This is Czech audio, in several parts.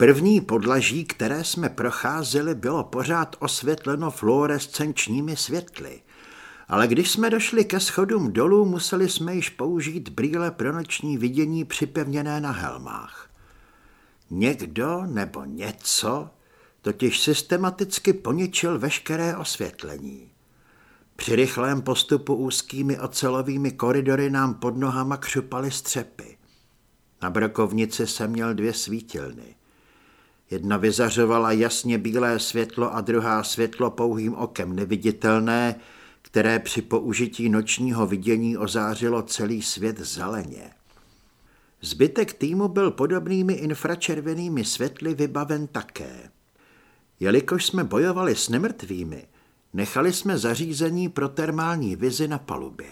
První podlaží, které jsme procházeli, bylo pořád osvětleno fluorescenčními světly. Ale když jsme došli ke schodům dolů, museli jsme již použít brýle pro noční vidění připevněné na helmách. Někdo nebo něco totiž systematicky poničil veškeré osvětlení. Při rychlém postupu úzkými ocelovými koridory nám pod nohama křupaly střepy. Na brokovnici jsem měl dvě svítilny. Jedna vyzařovala jasně bílé světlo a druhá světlo pouhým okem neviditelné, které při použití nočního vidění ozářilo celý svět zeleně. Zbytek týmu byl podobnými infračervenými světly vybaven také. Jelikož jsme bojovali s nemrtvými, nechali jsme zařízení pro termální vizi na palubě.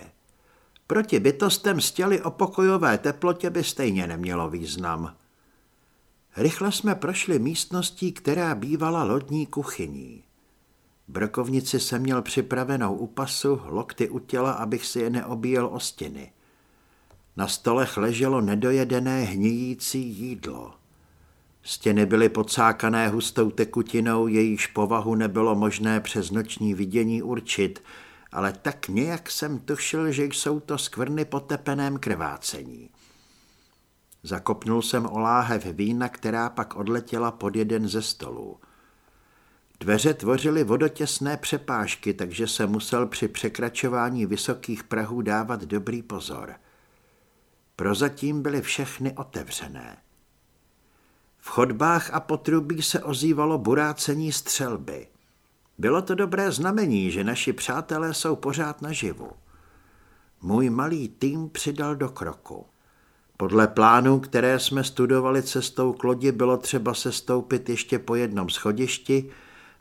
Proti bytostem těly o pokojové teplotě by stejně nemělo význam. Rychle jsme prošli místností, která bývala lodní kuchyní. Brokovnici jsem měl připravenou u pasu, lokty u těla, abych si je neobíjel o stěny. Na stolech leželo nedojedené hníjící jídlo. Stěny byly pocákané hustou tekutinou, jejíž povahu nebylo možné přes noční vidění určit, ale tak nějak jsem tušil, že jsou to skvrny po tepeném krvácení. Zakopnul jsem o láhev vína, která pak odletěla pod jeden ze stolů. Dveře tvořily vodotěsné přepážky, takže se musel při překračování vysokých prahů dávat dobrý pozor. Prozatím byly všechny otevřené. V chodbách a potrubí se ozývalo burácení střelby. Bylo to dobré znamení, že naši přátelé jsou pořád naživu. Můj malý tým přidal do kroku. Podle plánů, které jsme studovali cestou k lodi, bylo třeba se stoupit ještě po jednom schodišti,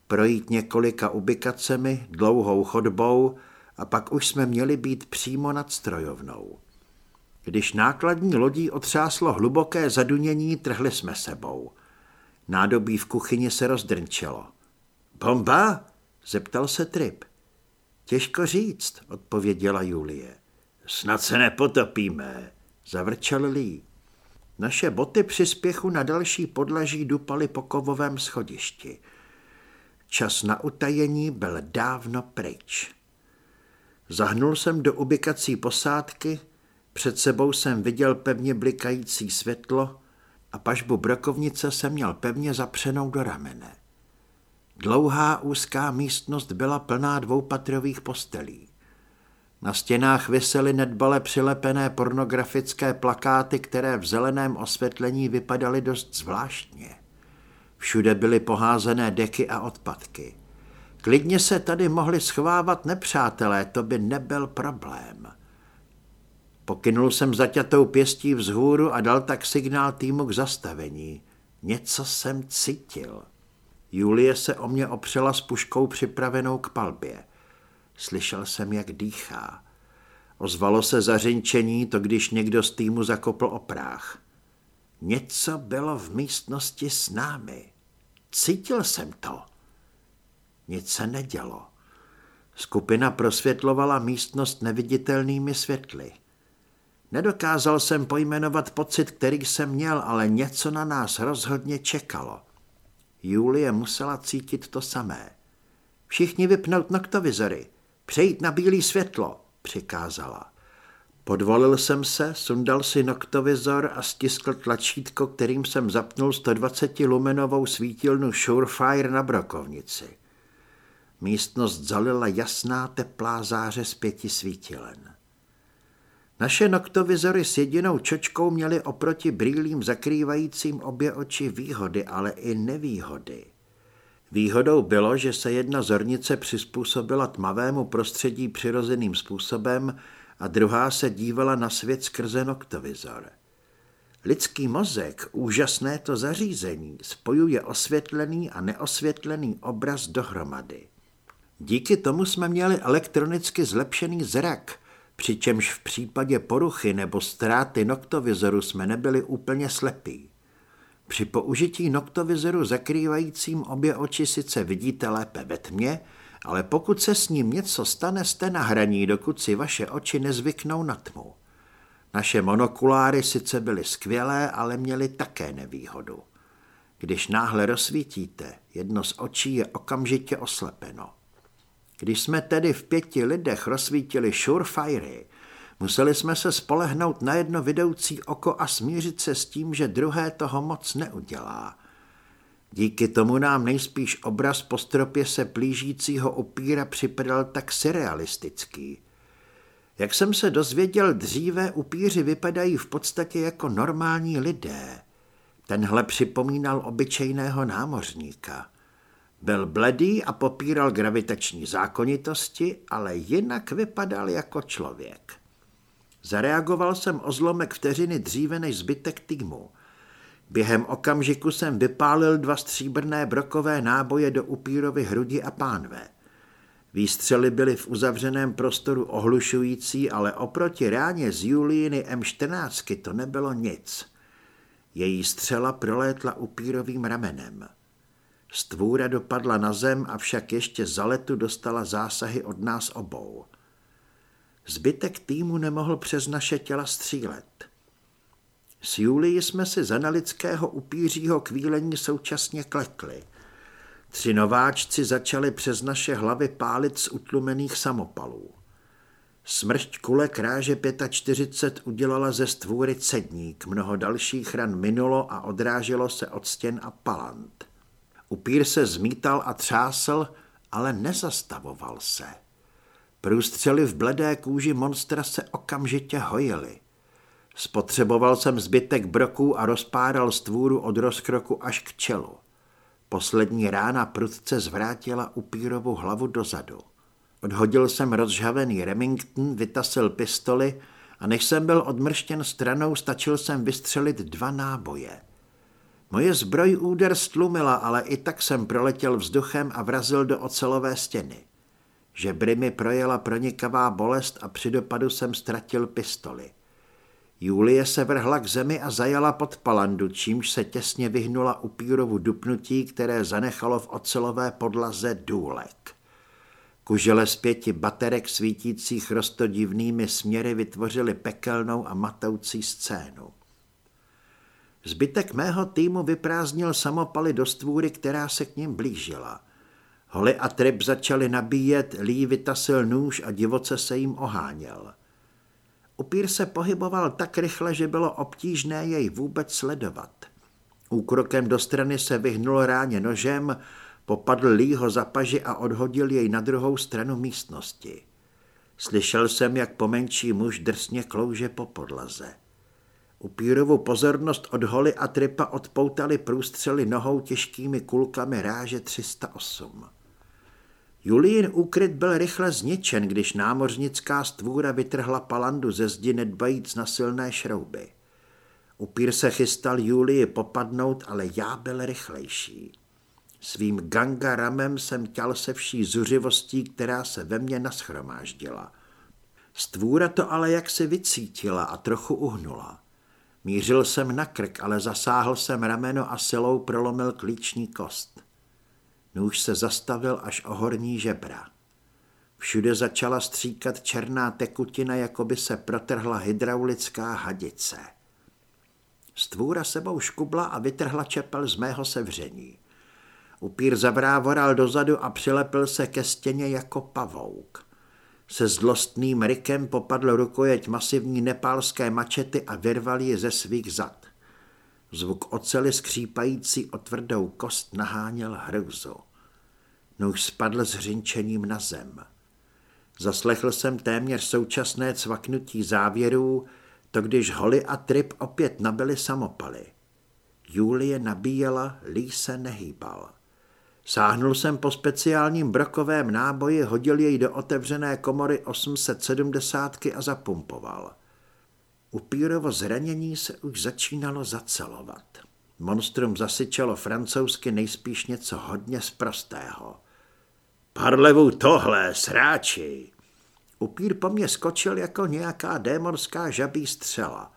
projít několika ubikacemi, dlouhou chodbou a pak už jsme měli být přímo nad strojovnou. Když nákladní lodí otřáslo hluboké zadunění, trhli jsme sebou. Nádobí v kuchyni se rozdrnčelo. Bomba? zeptal se Trip. Těžko říct, odpověděla Julie. Snad se nepotopíme, zavrčel Lee. Naše boty při spěchu na další podlaží dupaly po kovovém schodišti. Čas na utajení byl dávno pryč. Zahnul jsem do ubikací posádky, před sebou jsem viděl pevně blikající světlo a pažbu brokovnice jsem měl pevně zapřenou do ramene. Dlouhá úzká místnost byla plná dvoupatrových postelí. Na stěnách visely nedbale přilepené pornografické plakáty, které v zeleném osvětlení vypadaly dost zvláštně. Všude byly poházené deky a odpadky. Klidně se tady mohli schovávat nepřátelé, to by nebyl problém. Pokynul jsem zaťatou pěstí vzhůru a dal tak signál týmu k zastavení. Něco jsem cítil. Julie se o mě opřela s puškou připravenou k palbě. Slyšel jsem, jak dýchá. Ozvalo se zařinčení, to když někdo z týmu zakopl oprách. Něco bylo v místnosti s námi. Cítil jsem to. Nic se nedělo. Skupina prosvětlovala místnost neviditelnými světly. Nedokázal jsem pojmenovat pocit, který jsem měl, ale něco na nás rozhodně čekalo. Julie musela cítit to samé. Všichni vypnout noktovizory, přejít na bílé světlo, přikázala. Podvolil jsem se, sundal si noktovizor a stiskl tlačítko, kterým jsem zapnul 120 lumenovou svítilnu Surefire na brokovnici. Místnost zalila jasná teplá záře z pěti svítilen. Naše noktovizory s jedinou čočkou měly oproti brýlím zakrývajícím obě oči výhody, ale i nevýhody. Výhodou bylo, že se jedna zornice přizpůsobila tmavému prostředí přirozeným způsobem a druhá se dívala na svět skrze noktovizor. Lidský mozek, úžasné to zařízení, spojuje osvětlený a neosvětlený obraz dohromady. Díky tomu jsme měli elektronicky zlepšený zrak – přičemž v případě poruchy nebo ztráty noktovizoru jsme nebyli úplně slepí. Při použití noktovizoru zakrývajícím obě oči sice vidíte lépe ve tmě, ale pokud se s ním něco stane, jste na hraní, dokud si vaše oči nezvyknou na tmu. Naše monokuláry sice byly skvělé, ale měly také nevýhodu. Když náhle rozsvítíte, jedno z očí je okamžitě oslepeno. Když jsme tedy v pěti lidech rozsvítili surefire, museli jsme se spolehnout na jedno vidoucí oko a smířit se s tím, že druhé toho moc neudělá. Díky tomu nám nejspíš obraz po stropě se plížícího upíra připadal tak surrealistický. Jak jsem se dozvěděl dříve, upíři vypadají v podstatě jako normální lidé. Tenhle připomínal obyčejného námořníka. Byl bledý a popíral gravitační zákonitosti, ale jinak vypadal jako člověk. Zareagoval jsem o zlomek vteřiny dříve než zbytek týmu. Během okamžiku jsem vypálil dva stříbrné brokové náboje do upírovy hrudi a pánve. Výstřely byly v uzavřeném prostoru ohlušující, ale oproti ráně z Julíny M14 to nebylo nic. Její střela prolétla upírovým ramenem. Stvůra dopadla na zem, avšak ještě za letu dostala zásahy od nás obou. Zbytek týmu nemohl přes naše těla střílet. S Julii jsme si za nelidského upířího kvílení současně klekli. Tři nováčci začali přes naše hlavy pálit z utlumených samopalů. Smršť kule kráže 45 udělala ze stvůry cedník, mnoho dalších ran minulo a odráželo se od stěn a palant. Upír se zmítal a třásl, ale nezastavoval se. Průstřely v bledé kůži monstra se okamžitě hojily. Spotřeboval jsem zbytek broků a rozpáral stvůru od rozkroku až k čelu. Poslední rána prudce zvrátila upírovou hlavu dozadu. Odhodil jsem rozžhavený Remington, vytasil pistoli a než jsem byl odmrštěn stranou, stačil jsem vystřelit dva náboje. Moje zbroj úder stlumila, ale i tak jsem proletěl vzduchem a vrazil do ocelové stěny. Žebry mi projela pronikavá bolest a při dopadu jsem ztratil pistoli. Julie se vrhla k zemi a zajala pod palandu, čímž se těsně vyhnula upírovu dupnutí, které zanechalo v ocelové podlaze důlek. Kužele z pěti baterek svítících rostodivnými směry vytvořily pekelnou a matoucí scénu. Zbytek mého týmu vyprázdnil samopaly do stvůry, která se k ním blížila. Holy a Trip začali nabíjet, Lee vytasil nůž a divoce se jim oháněl. Upír se pohyboval tak rychle, že bylo obtížné jej vůbec sledovat. Úkrokem do strany se vyhnul ráně nožem, popadl Leeho za paži a odhodil jej na druhou stranu místnosti. Slyšel jsem, jak pomenší muž drsně klouže po podlaze. Upírovu pozornost od holy a tripa odpoutali průstřely nohou těžkými kulkami ráže 308. Julín úkryt byl rychle zničen, když námořnická stvůra vytrhla palandu ze zdi nedbajíc na silné šrouby. Upír se chystal Julii popadnout, ale já byl rychlejší. Svým gangaramem jsem těl se vší zuřivostí, která se ve mně naschromáždila. Stvůra to ale jak se vycítila a trochu uhnula. Mířil jsem na krk, ale zasáhl jsem rameno a silou prolomil klíční kost. Nůž se zastavil až o horní žebra. Všude začala stříkat černá tekutina, jako by se protrhla hydraulická hadice. Stvůra sebou škubla a vytrhla čepel z mého sevření. Upír zavrávoral dozadu a přilepil se ke stěně jako pavouk. Se zlostným rykem popadl rukojeť masivní nepálské mačety a vyrval ji ze svých zad. Zvuk ocely skřípající o tvrdou kost naháněl hrůzu. Nůž spadl s hřinčením na zem. Zaslechl jsem téměř současné cvaknutí závěrů, to když Holly a Trip opět nabili samopaly. Julie nabíjela, Lee se nehýbal. Sáhnul jsem po speciálním brokovém náboji, hodil jej do otevřené komory 870 a zapumpoval. Upírovo zranění se už začínalo zacelovat. Monstrum zasyčelo francouzsky nejspíš něco hodně sprostého. Parlevu tohle, sráči! Upír po mně skočil jako nějaká démonská žabí střela.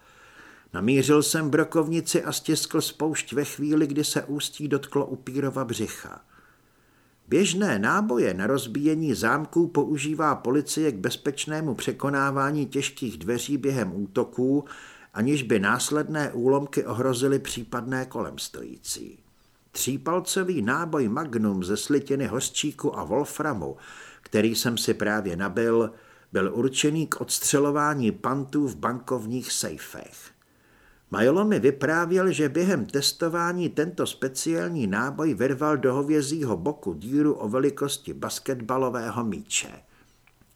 Namířil jsem brokovnici a stiskl spoušť ve chvíli, kdy se ústí dotklo upírova břicha. Běžné náboje na rozbíjení zámků používá policie k bezpečnému překonávání těžkých dveří během útoků, aniž by následné úlomky ohrozily případné kolem stojící. Třípalcový náboj Magnum ze slitiny hořčíku a wolframu, který jsem si právě nabil, byl určený k odstřelování pantů v bankovních sejfech. Majolo mi vyprávěl, že během testování tento speciální náboj vyrval do hovězího boku díru o velikosti basketbalového míče.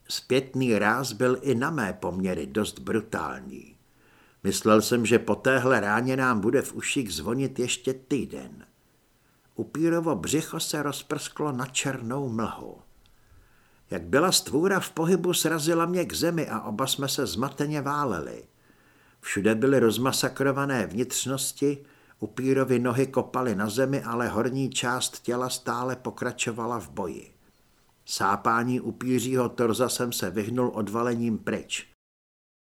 Zpětný ráz byl i na mé poměry dost brutální. Myslel jsem, že po téhle ráně nám bude v uších zvonit ještě týden. Upírovo břicho se rozprsklo na černou mlhu. Jak byla stvůra v pohybu, srazila mě k zemi a oba jsme se zmateně váleli. Všude byly rozmasakrované vnitřnosti, upírovi nohy kopaly na zemi, ale horní část těla stále pokračovala v boji. Sápání upířího torza jsem se vyhnul odvalením pryč.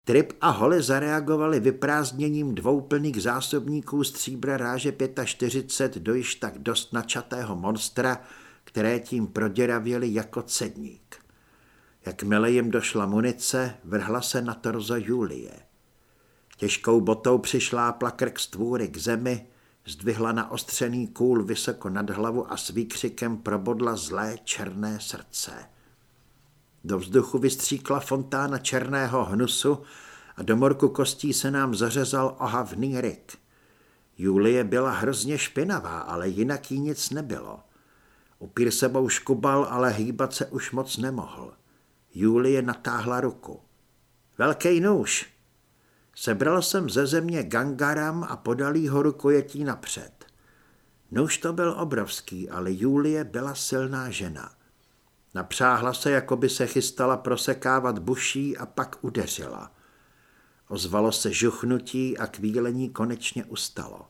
Trip a Holly zareagovali vyprázdněním dvou plných zásobníků stříbra ráže 45 do již tak dost načatého monstra, které tím proděravěly jako cedník. Jakmile jim došla munice, vrhla se na torzo Julie. Těžkou botou přišlápla krk stvůry k zemi, zdvihla na ostřený kůl vysoko nad hlavu a s výkřikem probodla zlé černé srdce. Do vzduchu vystříkla fontána černého hnusu a do morku kostí se nám zařezal ohavný ryk. Julie byla hrozně špinavá, ale jinak jí nic nebylo. Upír sebou škubal, ale hýbat se už moc nemohl. Julie natáhla ruku. Velký nůž! Sebral jsem ze země gangaram a podal jí ho rukojetí napřed. Nůž to byl obrovský, ale Julie byla silná žena. Napřáhla se, jako by se chystala prosekávat buší a pak udeřila. Ozvalo se žuchnutí a kvílení konečně ustalo.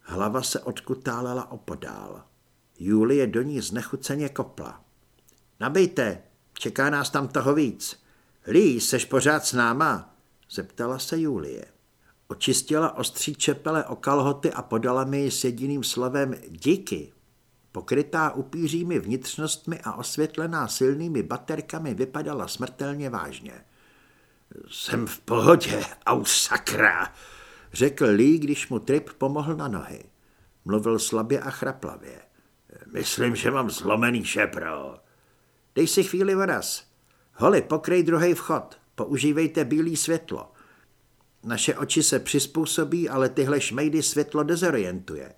Hlava se odkutálela opodál. Julie do ní znechuceně kopla. Nabejte, čeká nás tam toho víc. Lí, seš pořád s náma? Zeptala se Julie. Očistila ostří čepele o kalhoty a podala mi ji s jediným slovem díky. Pokrytá upířími vnitřnostmi a osvětlená silnými baterkami vypadala smrtelně vážně. Jsem v pohodě, au sakra, řekl Lee, když mu Trip pomohl na nohy. Mluvil slabě a chraplavě. Myslím, že mám zlomený šepro. Dej si chvíli voraz. Holi, pokrej druhý vchod. Používejte bílé světlo. Naše oči se přizpůsobí, ale tyhle šmejdy světlo dezorientuje.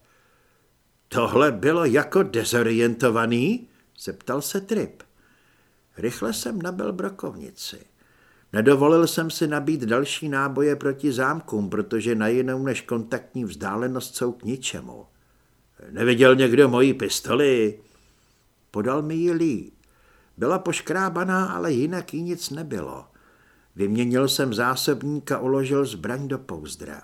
Tohle bylo jako dezorientovaný? Zeptal se Trip. Rychle jsem nabil brokovnici. Nedovolil jsem si nabít další náboje proti zámkům, protože na jinou než kontaktní vzdálenost jsou k ničemu. Neviděl někdo moji pistoli? Podal mi ji Lee. Byla poškrábaná, ale jinak jí nic nebylo. Vyměnil jsem zásobník a uložil zbraň do pouzdra.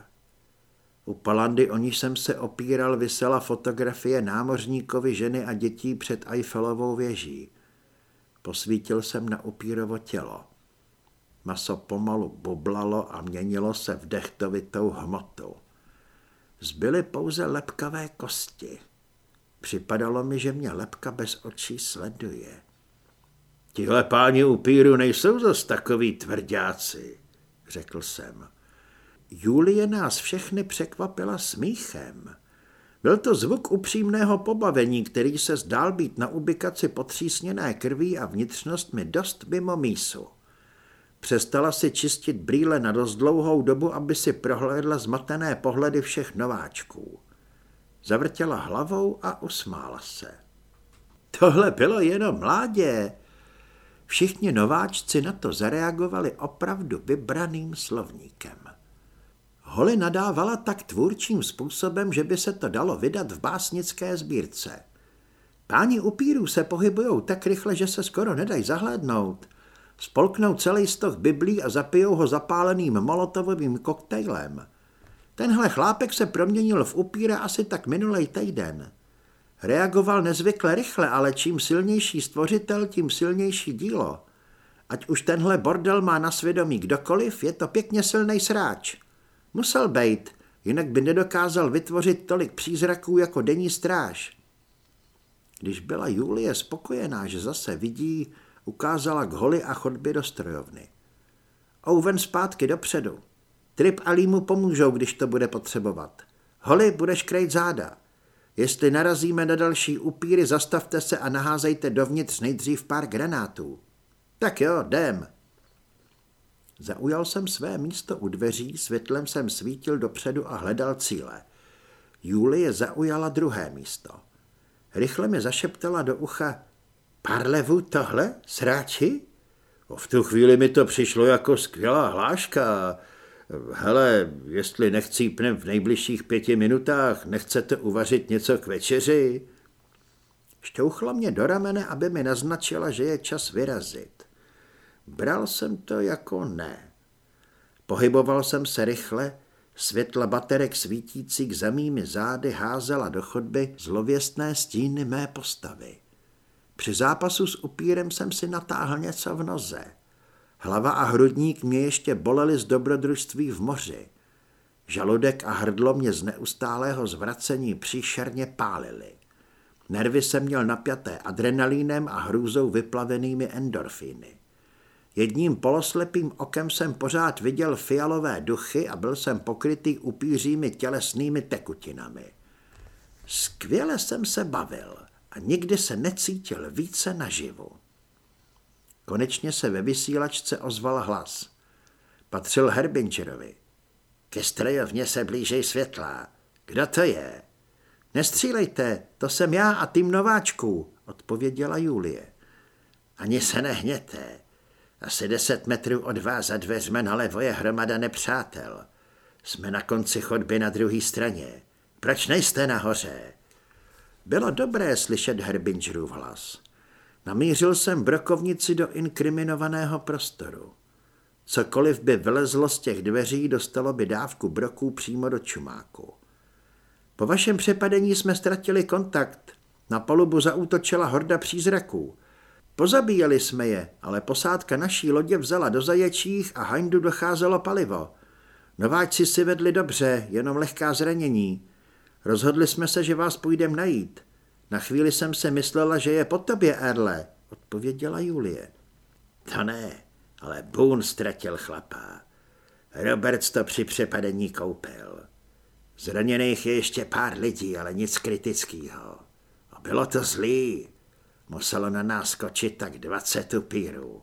U palandy, o níž jsem se opíral, vysela fotografie námořníkovi ženy a dětí před Eiffelovou věží. Posvítil jsem na upírovo tělo. Maso pomalu bublalo a měnilo se v dechtovitou hmotu. Zbyly pouze lepkavé kosti. Připadalo mi, že mě lepka bez očí sleduje. Tihle páni upíru nejsou zas takový tvrdáci, řekl jsem. Julie nás všechny překvapila smíchem. Byl to zvuk upřímného pobavení, který se zdál být na ubikaci potřísněné krví a vnitřnostmi dost mimo mísu. Přestala si čistit brýle na dost dlouhou dobu, aby si prohlédla zmatené pohledy všech nováčků. Zavrtěla hlavou a usmála se. Tohle bylo jenom mládě. Všichni nováčci na to zareagovali opravdu vybraným slovníkem. Holly nadávala tak tvůrčím způsobem, že by se to dalo vydat v básnické sbírce. Páni upírů se pohybují tak rychle, že se skoro nedají zahlédnout. Spolknou celý stoch biblí a zapijou ho zapáleným molotovým koktejlem. Tenhle chlápek se proměnil v upíra asi tak minulej týden. Reagoval nezvykle rychle, ale čím silnější stvořitel, tím silnější dílo. Ať už tenhle bordel má na svědomí kdokoliv, je to pěkně silný sráč. Musel bejt, jinak by nedokázal vytvořit tolik přízraků jako denní stráž. Když byla Julie spokojená, že zase vidí, ukázala k holi a chodbě do strojovny. Owen zpátky dopředu. Trip a Lee mu pomůžou, když to bude potřebovat. Holi, budeš krejt záda. Jestli narazíme na další upíry, zastavte se a naházejte dovnitř nejdřív pár granátů. Tak jo, jdem. Zaujal jsem své místo u dveří, světlem jsem svítil dopředu a hledal cíle. Julie zaujala druhé místo. Rychle mi zašeptala do ucha, parlevu tohle, sráči? V tu chvíli mi to přišlo jako skvělá hláška. Hele, jestli nechcípnem v nejbližších pěti minutách, nechcete uvařit něco k večeři? Šťouchla mě do ramene, aby mi naznačila, že je čas vyrazit. Bral jsem to jako ne. Pohyboval jsem se rychle, světla baterek svítících za mými zády házela do chodby zlověstné stíny mé postavy. Při zápasu s upírem jsem si natáhl něco v noze. Hlava a hrudník mě ještě bolely z dobrodružství v moři. Žaludek a hrdlo mě z neustálého zvracení příšerně pálily. Nervy jsem měl napjaté adrenalínem a hrůzou vyplavenými endorfíny. Jedním poloslepým okem jsem pořád viděl fialové duchy a byl jsem pokrytý upířími tělesnými tekutinami. Skvěle jsem se bavil a nikdy se necítil více naživu. Konečně se ve vysílačce ozval hlas. Patřil Herbingerovi. Ke strojovně se blížej světla. Kdo to je? Nestřílejte, to jsem já a tým nováčků, odpověděla Julie. Ani se nehněte. Asi deset metrů od vás za dveřme nalevo je hromada nepřátel. Jsme na konci chodby na druhé straně. Proč nejste nahoře? Bylo dobré slyšet Herbingerův hlas. Namířil jsem brokovnici do inkriminovaného prostoru. Cokoliv by vylezlo z těch dveří, dostalo by dávku broků přímo do čumáku. Po vašem přepadení jsme ztratili kontakt. Na palubu zaútočila horda přízraků. Pozabíjeli jsme je, ale posádka naší lodě vzala do zaječích a Hindu docházelo palivo. Nováčci si vedli dobře, jenom lehká zranění. Rozhodli jsme se, že vás půjdem najít. Na chvíli jsem se myslela, že je po tobě, Erle, odpověděla Julie. To ne, ale Boone ztratil chlapa. Roberts to při přepadení koupil. Zraněných je ještě pár lidí, ale nic kritického. A bylo to zlý. Muselo na nás skočit tak dvacet upírů.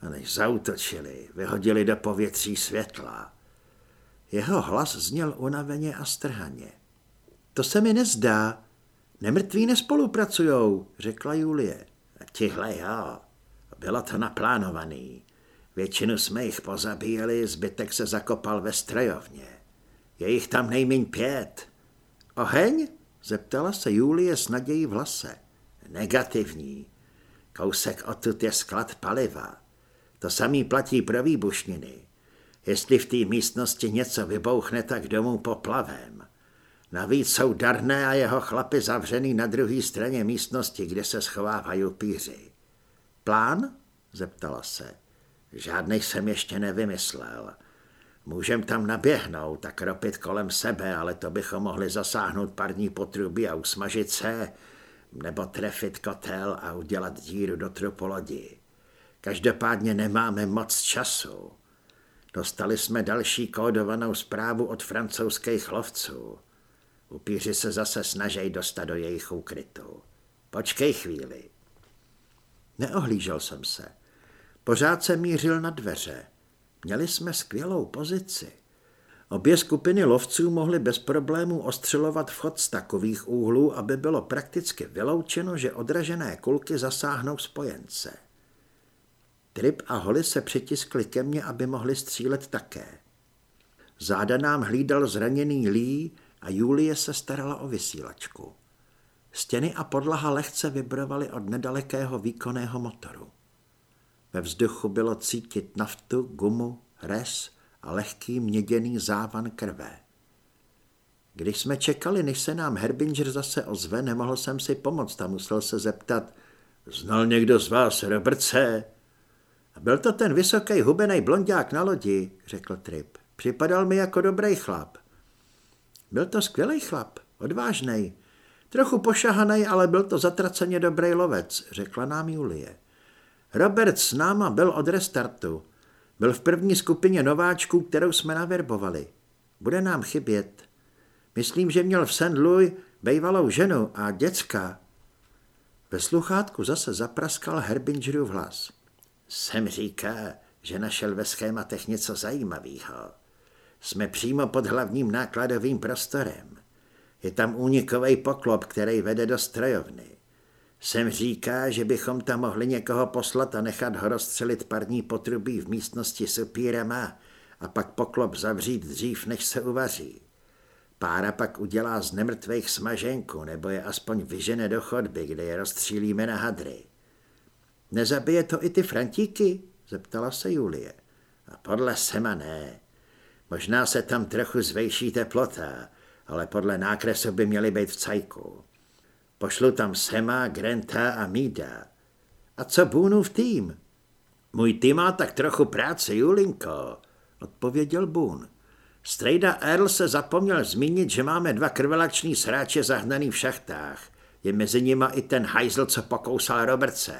A než zautočili, vyhodili do povětří světla. Jeho hlas zněl unaveně a strhaně. To se mi nezdá. Nemrtví nespolupracujou, řekla Julie. A tihle jo, bylo to naplánovaný. Většinu jsme jich pozabíjeli, zbytek se zakopal ve strojovně. Je jich tam nejméně pět. Oheň? Zeptala se Julie s nadějí v hlase. Negativní. Kousek odtud je sklad paliva. To samý platí pro výbušniny. Jestli v té místnosti něco vybouchne, tak domů poplavem. Navíc jsou Darné a jeho chlapy zavřený na druhé straně místnosti, kde se schovávají píři. Plán? zeptala se. Žádnej jsem ještě nevymyslel. Můžem tam naběhnout a kropit kolem sebe, ale to bychom mohli zasáhnout parní potrubí a usmažit se, nebo trefit kotel a udělat díru do trupolodi. Každopádně nemáme moc času. Dostali jsme další kódovanou zprávu od francouzských lovců. Upíři se zase snaží dostat do jejich úkrytu. Počkej chvíli. Neohlížel jsem se. Pořád se mířil na dveře. Měli jsme skvělou pozici. Obě skupiny lovců mohly bez problémů ostřelovat vchod z takových úhlů, aby bylo prakticky vyloučeno, že odražené kulky zasáhnou spojence. Trip a Holly se přitiskli ke mně, aby mohli střílet také. Záda nám hlídal zraněný Lee a Julie se starala o vysílačku. Stěny a podlaha lehce vibrovaly od nedalekého výkonného motoru. Ve vzduchu bylo cítit naftu, gumu, res a lehký měděný závan krve. Když jsme čekali, než se nám Herbinger zase ozve, nemohl jsem si pomoct a musel se zeptat, znal někdo z vás Robertse? Byl to ten vysoký hubený blondák na lodi, řekl Trip. Připadal mi jako dobrý chlap. Byl to skvělý chlap, odvážný, trochu pošahaný, ale byl to zatraceně dobrý lovec, řekla nám Julie. Robert s náma byl od restartu. Byl v první skupině nováčků, kterou jsme naverbovali. Bude nám chybět. Myslím, že měl v St. Louis bejvalou ženu a děcka. Ve sluchátku zase zapraskal Herbingerův hlas. Sem říká, že našel ve schématech něco zajímavého. Jsme přímo pod hlavním nákladovým prostorem. Je tam únikový poklop, který vede do strojovny. Sem říká, že bychom tam mohli někoho poslat a nechat ho rozstřelit parní potrubí v místnosti s upírama a pak poklop zavřít dřív, než se uvaří. Pára pak udělá z nemrtvých smaženku, nebo je aspoň vyžene do chodby, kde je rozstřílíme na hadry. Nezabije to i ty frantíky? zeptala se Julie. A podle Sema ne. Možná se tam trochu zvejší teplota, ale podle nákresu by měly být v cajku. Pošlu tam Sema, Grenta a Mída. A co Boonův tým? Můj tým má tak trochu práce, Julinko, odpověděl Boone. Strejda Earl se zapomněl zmínit, že máme dva krvelační sráče zahnaný v šachtách. Je mezi nima i ten hajzl, co pokousal Robertce.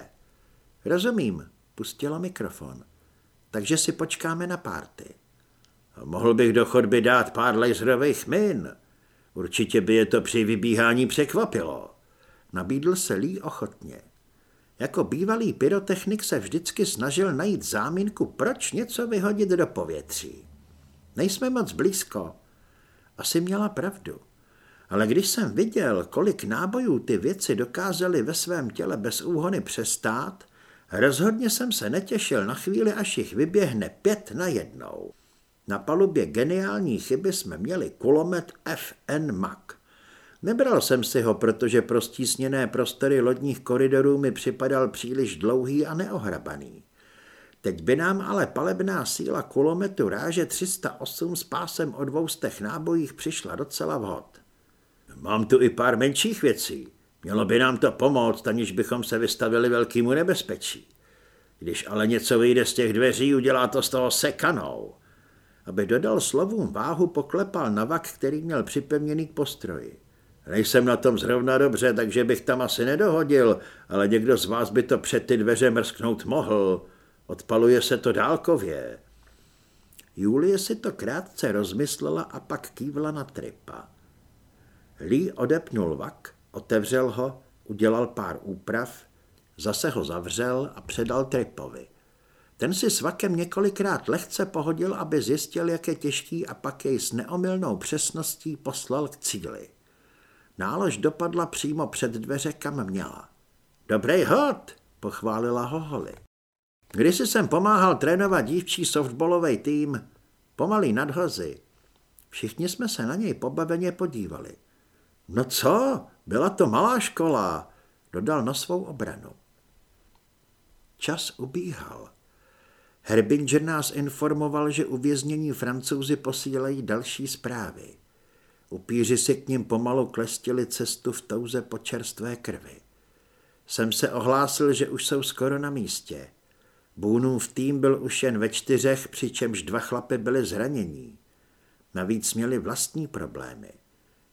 Rozumím, pustila mikrofon. Takže si počkáme na párty. Mohl bych do chodby dát pár laserových min. Určitě by je to při vybíhání překvapilo. Nabídl se Lee ochotně. Jako bývalý pyrotechnik se vždycky snažil najít záminku, proč něco vyhodit do povětří. Nejsme moc blízko. Asi měla pravdu. Ale když jsem viděl, kolik nábojů ty věci dokázaly ve svém těle bez úhony přestát, rozhodně jsem se netěšil na chvíli, až jich vyběhne pět na jednou. Na palubě geniální chyby jsme měli kulomet FN Mac. Nebral jsem si ho, protože prostísněné prostory lodních koridorů mi připadal příliš dlouhý a neohrabaný. Teď by nám ale palebná síla kulometu ráže 308 s pásem o dvoustech nábojích přišla docela vhod. Mám tu i pár menších věcí. Mělo by nám to pomoct, aniž bychom se vystavili velkému nebezpečí. Když ale něco vyjde z těch dveří, udělá to z toho sekanou. Aby dodal slovům váhu, poklepal na vak, který měl připevněný k postroji. Nejsem na tom zrovna dobře, takže bych tam asi nedohodil, ale někdo z vás by to před ty dveře mrsknout mohl. Odpaluje se to dálkově. Julie si to krátce rozmyslela a pak kývla na tripa. Lee odepnul vak, otevřel ho, udělal pár úprav, zase ho zavřel a předal tripovi. Ten si s vakem několikrát lehce pohodil, aby zjistil, jak je těžký a pak jej s neomylnou přesností poslal k cíli. Nálož dopadla přímo před dveře, kam měla. Dobrý hod, pochválila ho Holly. Když jsem pomáhal trénovat dívčí softballový tým, pomalý nadhozy. Všichni jsme se na něj pobaveně podívali. No co, byla to malá škola, dodal na svou obranu. Čas ubíhal. Herbinger nás informoval, že uvěznění francouzi posílají další zprávy. Upíři si k ním pomalu klestili cestu v touze po čerstvé krvi. Jsem se ohlásil, že už jsou skoro na místě. Boonův tým byl už jen ve čtyřech, přičemž dva chlapy byli zranění. Navíc měli vlastní problémy.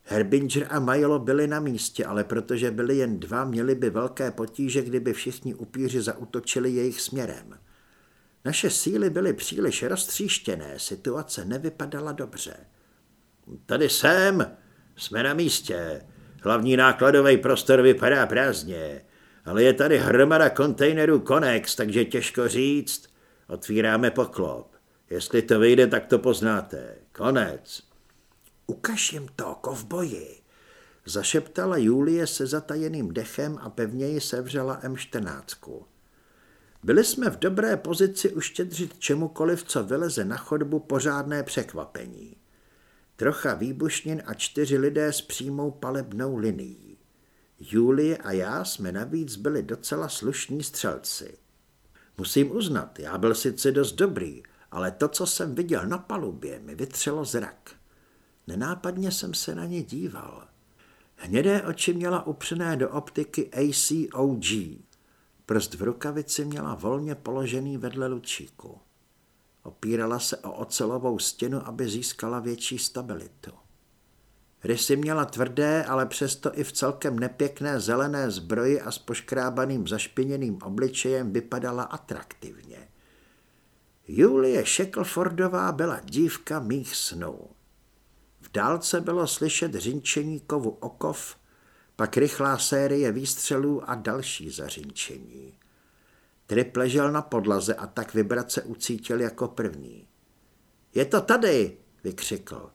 Herbinger a Milo byli na místě, ale protože byli jen dva, měli by velké potíže, kdyby všichni upíři zautočili jejich směrem. Naše síly byly příliš roztříštěné, situace nevypadala dobře. Tady jsem, jsme na místě. Hlavní nákladový prostor vypadá prázdně ale je tady hromada kontejnerů Konex, takže těžko říct. Otvíráme poklop. Jestli to vyjde, tak to poznáte. Konec. Ukaž jim to, kovboji, zašeptala Julie se zatajeným dechem a pevněji sevřela M14. Byli jsme v dobré pozici uštědřit čemukoliv, co vyleze na chodbu pořádné překvapení. Trocha výbušnin a čtyři lidé s přímou palebnou linií. Julie a já jsme navíc byli docela slušní střelci. Musím uznat, já byl sice dost dobrý, ale to, co jsem viděl na palubě, mi vytřelo zrak. Nenápadně jsem se na ně díval. Hnědé oči měla upřené do optiky ACOG. Prst v rukavici měla volně položený vedle lučíku. Opírala se o ocelovou stěnu, aby získala větší stabilitu. Rysy měla tvrdé, ale přesto i v celkem nepěkné zelené zbroji a s poškrábaným zašpiněným obličejem vypadala atraktivně. Julie Shacklefordová byla dívka mých snů. V dálce bylo slyšet řinčení kovu okov, pak rychlá série výstřelů a další zařinčení. Trip ležel na podlaze a tak vibrace ucítil jako první. Je to tady, vykřikl.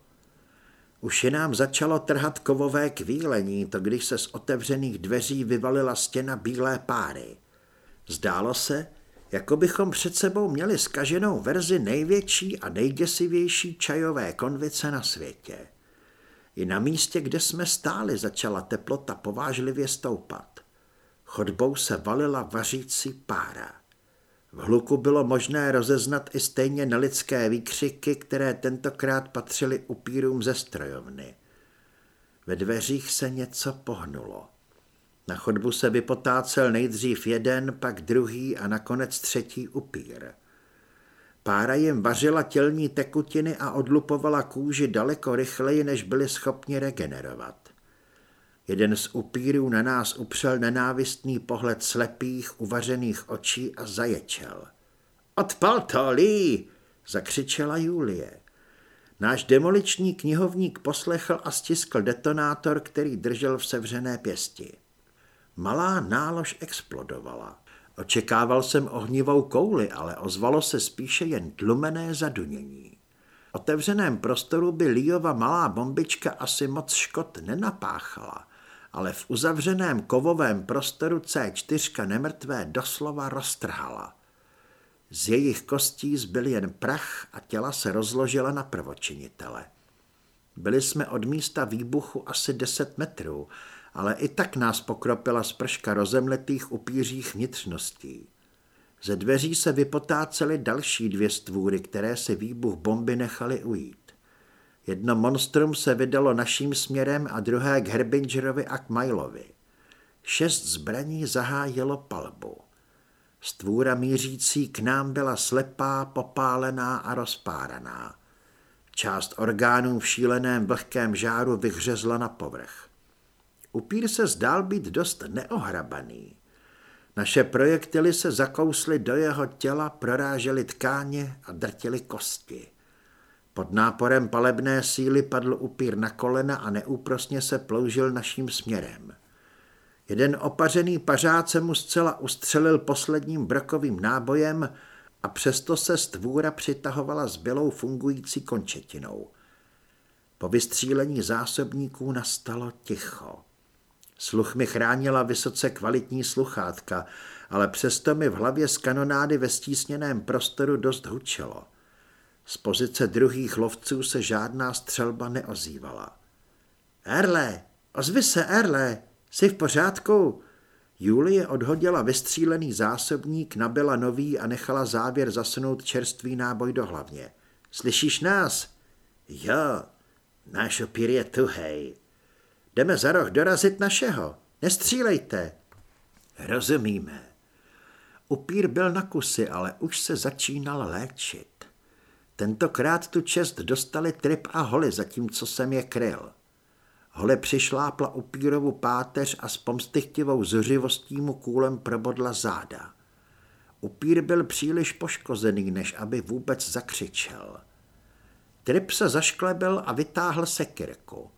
Už je nám začalo trhat kovové kvílení, to když se z otevřených dveří vyvalila stěna bílé páry. Zdálo se, jako bychom před sebou měli skaženou verzi největší a nejděsivější čajové konvice na světě. I na místě, kde jsme stáli, začala teplota povážlivě stoupat. Chodbou se valila vařící pára. V hluku bylo možné rozeznat i stejně nelidské výkřiky, které tentokrát patřily upírům ze strojovny. Ve dveřích se něco pohnulo. Na chodbu se vypotácel nejdřív jeden, pak druhý a nakonec třetí upír. Pára jim vařila tělní tekutiny a odlupovala kůži daleko rychleji, než byli schopni regenerovat. Jeden z upírů na nás upřel nenávistný pohled slepých, uvařených očí a zaječel. Odpal to, Lee! zakřičela Julie. Náš demoliční knihovník poslechl a stiskl detonátor, který držel v sevřené pěsti. Malá nálož explodovala. Očekával jsem ohnivou kouli, ale ozvalo se spíše jen tlumené zadunění. V otevřeném prostoru by Líova malá bombička asi moc škod nenapáchala, ale v uzavřeném kovovém prostoru C4 nemrtvé doslova roztrhala. Z jejich kostí zbyl jen prach a těla se rozložila na prvočinitele. Byli jsme od místa výbuchu asi 10 metrů, ale i tak nás pokropila sprška rozemletých upířích vnitřností. Ze dveří se vypotácely další dvě stvůry, které si výbuch bomby nechali ujít. Jedno monstrum se vydalo naším směrem a druhé k Herbingerovi a k Milovi. Šest zbraní zahájilo palbu. Stvůra mířící k nám byla slepá, popálená a rozpáraná. Část orgánů v šíleném vlhkém žáru vyhřezla na povrch. Upír se zdál být dost neohrabaný. Naše projektily se zakously do jeho těla, prorážely tkáně a drtily kosti. Pod náporem palebné síly padl upír na kolena a neúprosně se ploužil naším směrem. Jeden opařený pařád se mu zcela ustřelil posledním brokovým nábojem a přesto se stvůra přitahovala s bělou fungující končetinou. Po vystřílení zásobníků nastalo ticho. Sluch mi chránila vysoce kvalitní sluchátka, ale přesto mi v hlavě z kanonády ve stísněném prostoru dost hučelo. Z pozice druhých lovců se žádná střelba neozývala. Erle, ozvi se, Erle, jsi v pořádku? Julie odhodila vystřílený zásobník, nabila nový a nechala závěr zasunout čerstvý náboj do hlavně. Slyšíš nás? Jo, náš opír je tuhej. Jdeme za roh dorazit našeho. Nestřílejte. Rozumíme. Upír byl na kusy, ale už se začínal léčit. Tentokrát tu čest dostali Trip a Holly, zatímco jsem je kryl. Holly přišlápla upírovu páteř a s pomstychtivou zuřivostí mu kůlem probodla záda. Upír byl příliš poškozený, než aby vůbec zakřičel. Trip se zašklebil a vytáhl sekirku.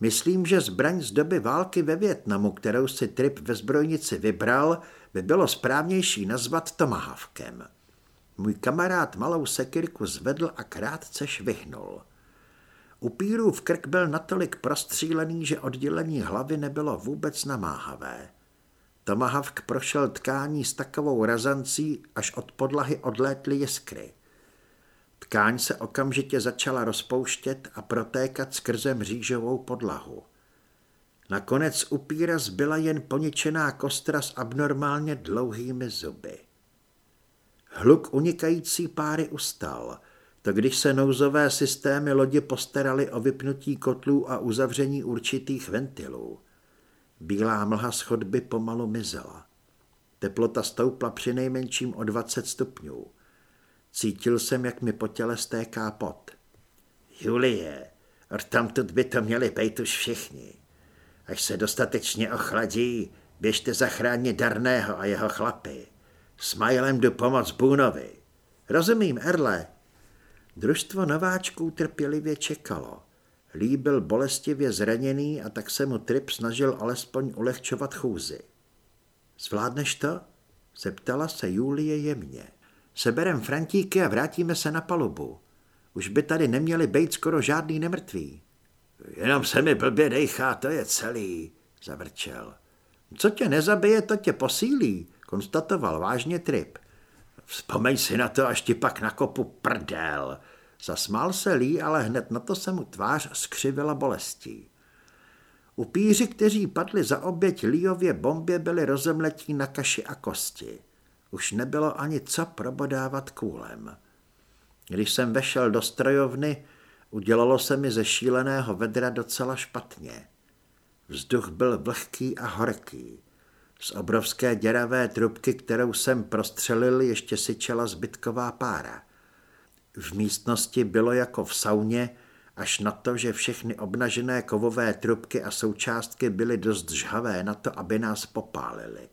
Myslím, že zbraň z doby války ve Větnamu, kterou si Trip ve zbrojnici vybral, by bylo správnější nazvat Tomahawkem. Můj kamarád malou sekirku zvedl a krátce švihnul. Upírův krk byl natolik prostřílený, že oddělení hlavy nebylo vůbec namáhavé. Tomahawk prošel tkání s takovou razancí, až od podlahy odlétly jiskry. Tkáň se okamžitě začala rozpouštět a protékat skrze mřížovou podlahu. Nakonec upíra zbyla jen poničená kostra s abnormálně dlouhými zuby. Hluk unikající páry ustal. To když se nouzové systémy lodi postarali o vypnutí kotlů a uzavření určitých ventilů. Bílá mlha z chodby pomalu mizela. Teplota stoupla při nejmenším o 20 stupňů. Cítil jsem, jak mi po těle stéká pot. Julie, tamtud by to měli pejt už všichni. Až se dostatečně ochladí, běžte zachránit Darného a jeho chlapy. Smilem jdu pomoc Bůnovi. Rozumím, Erle. Družstvo nováčků trpělivě čekalo. Lee byl bolestivě zraněný a tak se mu Trip snažil alespoň ulehčovat chůzi. Zvládneš to? Zeptala se Julie jemně. Seberem Frantíky a vrátíme se na palubu. Už by tady neměli být skoro žádný nemrtví. Jenom se mi blbě dejchá, to je celý, zavrčel. Co tě nezabije, to tě posílí, konstatoval vážně Trip. Vzpomeň si na to, až ti pak nakopu prdel. Zasmál se Lee, ale hned na to se mu tvář skřivila bolestí. Upíři, kteří padli za oběť Líově bombě, byli rozemletí na kaši a kosti. Už nebylo ani co probodávat kůlem. Když jsem vešel do strojovny, udělalo se mi ze šíleného vedra docela špatně. Vzduch byl vlhký a horký. Z obrovské děravé trubky, kterou jsem prostřelil, ještě si čela zbytková pára. V místnosti bylo jako v sauně, až na to, že všechny obnažené kovové trubky a součástky byly dost žhavé na to, aby nás popálily.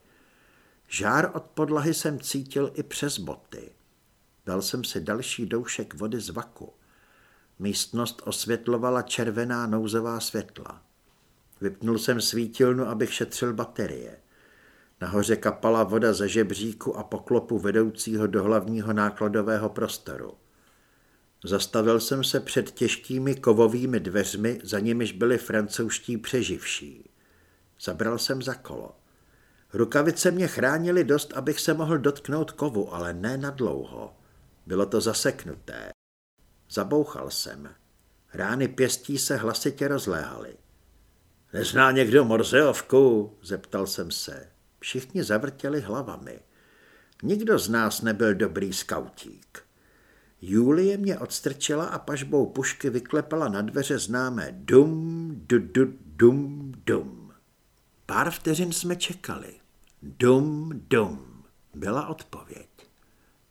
Žár od podlahy jsem cítil i přes boty. Dal jsem si další doušek vody z vaku. Místnost osvětlovala červená nouzová světla. Vypnul jsem svítilnu, abych šetřil baterie. Nahoře kapala voda ze žebříku a poklopu vedoucího do hlavního nákladového prostoru. Zastavil jsem se před těžkými kovovými dveřmi, za nimiž byli francouzští přeživší. Zabral jsem za kolo. Rukavice mě chránily dost, abych se mohl dotknout kovu, ale ne na dlouho. Bylo to zaseknuté. Zabouchal jsem. Rány pěstí se hlasitě rozléhaly. Nezná někdo Morzeovku? zeptal jsem se. Všichni zavrtěli hlavami. Nikdo z nás nebyl dobrý skautík. Julie mě odstrčila a pažbou pušky vyklepala na dveře známé dum, du, du, dum, dum. Pár vteřin jsme čekali. Dum, dum. Byla odpověď.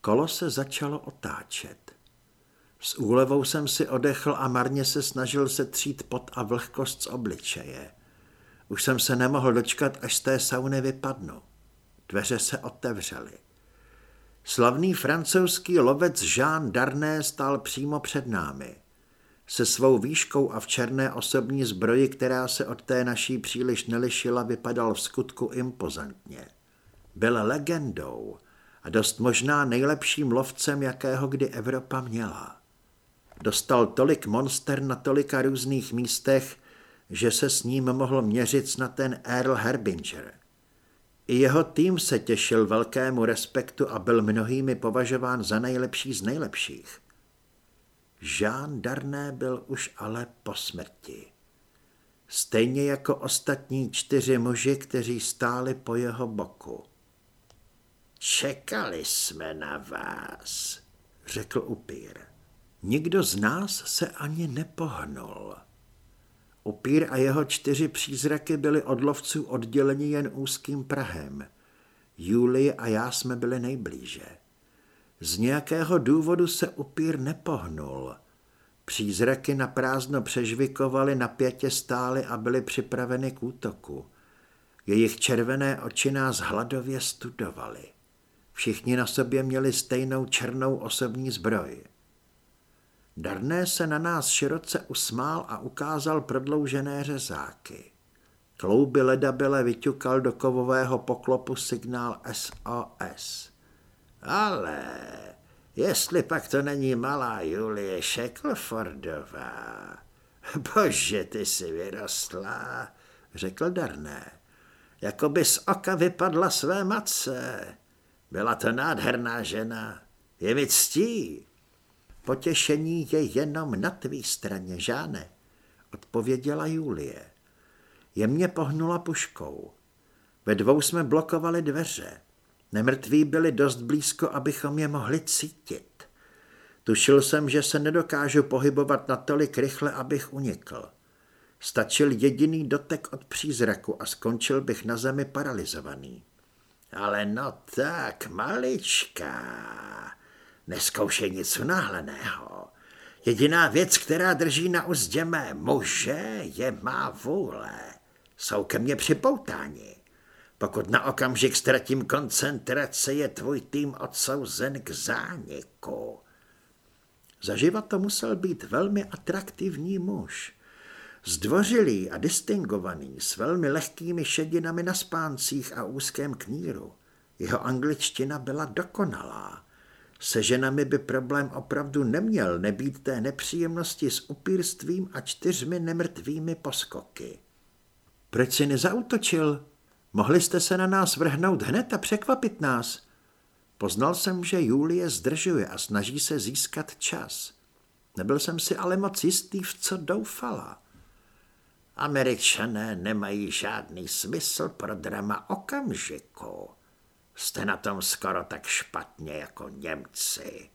Kolo se začalo otáčet. S úlevou jsem si odechl a marně se snažil se třít pot a vlhkost z obličeje. Už jsem se nemohl dočkat, až z té sauny vypadnu. Dveře se otevřely. Slavný francouzský lovec Jean Darné stál přímo před námi. Se svou výškou a v černé osobní zbroji, která se od té naší příliš nelišila, vypadal v skutku impozantně. Byl legendou a dost možná nejlepším lovcem, jakého kdy Evropa měla. Dostal tolik monster na tolika různých místech, že se s ním mohl měřit na ten Earl Herbinger. I jeho tým se těšil velkému respektu a byl mnohými považován za nejlepší z nejlepších. Jean Darné byl už ale po smrti. Stejně jako ostatní čtyři muži, kteří stáli po jeho boku. Čekali jsme na vás, řekl upír. Nikdo z nás se ani nepohnul. Upír a jeho čtyři přízraky byli od lovců odděleni jen úzkým prahem. Julie a já jsme byli nejblíže. Z nějakého důvodu se upír nepohnul. Přízraky na prázdno přežvikovaly, napětě stály a byly připraveny k útoku. Jejich červené oči nás hladově studovaly. Všichni na sobě měli stejnou černou osobní zbroj. Darné se na nás široce usmál a ukázal prodloužené řezáky. Klouby ledabile vyťukal do kovového poklopu signál SOS. Ale jestli pak to není malá Julie Shacklefordová. Bože, ty jsi vyrostla, řekl Darné. Jako by z oka vypadla své matce. Byla to nádherná žena. Je mi ctí. Potěšení je jenom na tvý straně, žáne, odpověděla Julie. Jemně pohnula puškou. Ve dvou jsme blokovali dveře. Nemrtví byli dost blízko, abychom je mohli cítit. Tušil jsem, že se nedokážu pohybovat natolik rychle, abych unikl. Stačil jediný dotek od přízraku a skončil bych na zemi paralizovaný. Ale no tak, maličká, Neskoušej nic unáhleného. Jediná věc, která drží na uzdě mé muže, je má vůle. Jsou ke mně připoutáni. Pokud na okamžik ztratím koncentraci, je tvůj tým odsouzen k zániku. Zaživa to musel být velmi atraktivní muž. Zdvořilý a distingovaný s velmi lehkými šedinami na spáncích a úzkém kníru. Jeho angličtina byla dokonalá. Se ženami by problém opravdu neměl nebýt té nepříjemnosti s upírstvím a čtyřmi nemrtvými poskoky. Proč si nezautočil? Mohli jste se na nás vrhnout hned a překvapit nás. Poznal jsem, že Julie zdržuje a snaží se získat čas. Nebyl jsem si ale moc jistý, v co doufala. Američané nemají žádný smysl pro drama okamžiku. Jste na tom skoro tak špatně jako Němci.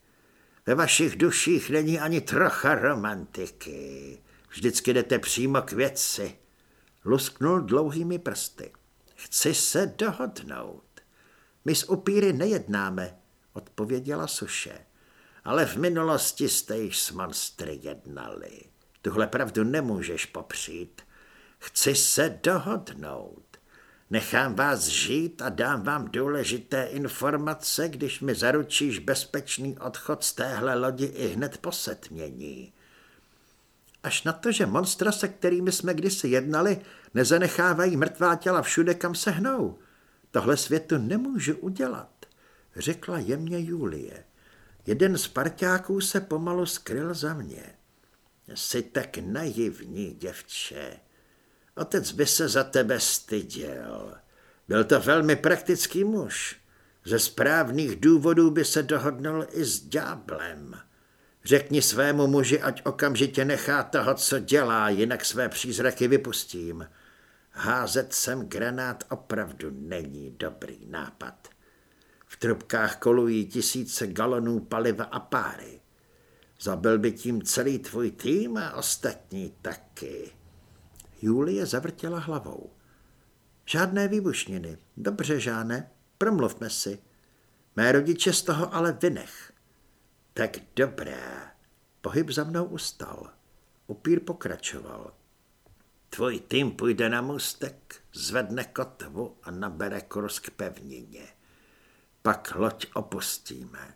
Ve vašich duších není ani trocha romantiky. Vždycky jdete přímo k věci. Lusknul dlouhými prsty. Chci se dohodnout. My s upíry nejednáme, odpověděla Suše. Ale v minulosti jste již s monstry jednali. Tuhle pravdu nemůžeš popřít. Chci se dohodnout. Nechám vás žít a dám vám důležité informace, když mi zaručíš bezpečný odchod z téhle lodi i hned po setmění. Až na to, že monstra, se kterými jsme kdysi jednali, nezanechávají mrtvá těla všude, kam se hnou. Tohle světu nemůžu udělat, řekla jemně Julie. Jeden z parťáků se pomalu skryl za mě. Jsi tak naivní, děvče. Otec by se za tebe styděl. Byl to velmi praktický muž. Ze správných důvodů by se dohodnul i s ďáblem. Řekni svému muži, ať okamžitě nechá toho, co dělá, jinak své přízraky vypustím. Házet sem granát opravdu není dobrý nápad. V trubkách kolují tisíce galonů paliva a páry. Zabil by tím celý tvůj tým a ostatní taky. Julie zavrtěla hlavou. Žádné výbušniny. Dobře, žáne, promluvme si. Mé rodiče z toho ale vynech. Tak dobré. Pohyb za mnou ustal. Upír pokračoval. Tvůj tým půjde na mustek, zvedne kotvu a nabere kurz k pevnině. Pak loď opustíme.